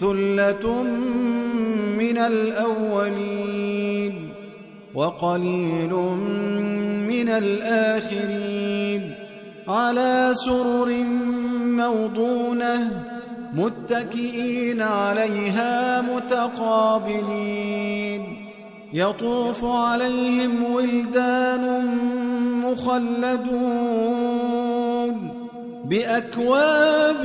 ثلة من الأولين وقليل من الآخرين على سرر موضونة متكئين عليها متقابلين يطوف عليهم ولدان مخلدون بأكواب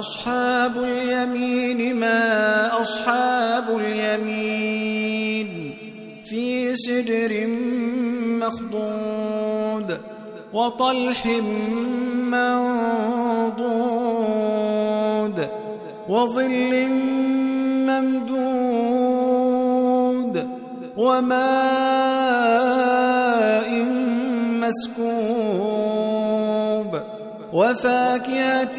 وأصحاب اليمين ما أصحاب اليمين في سدر مخضود وطلح منضود وظل ممدود وماء مسكوب وفاكهة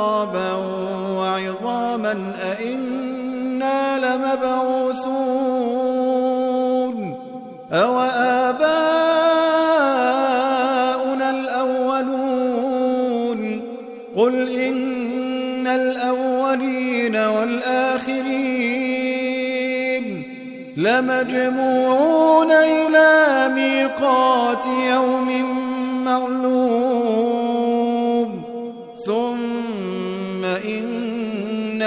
ترابا وعظاما أئنا لمبعوثون أو آباؤنا الأولون قل إن الأولين والآخرين لمجموعون إلى ميقات يوم معلوم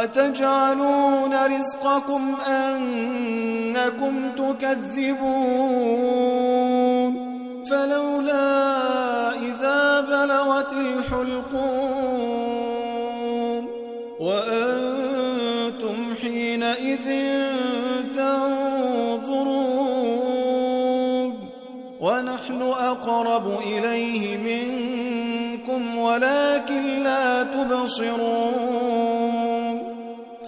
وتجعلون رزقكم أنكم تكذبون فلولا إذا بلغت الحلقوم وأنتم حينئذ تنظرون ونحن أقرب إليه منكم ولكن لا تبصرون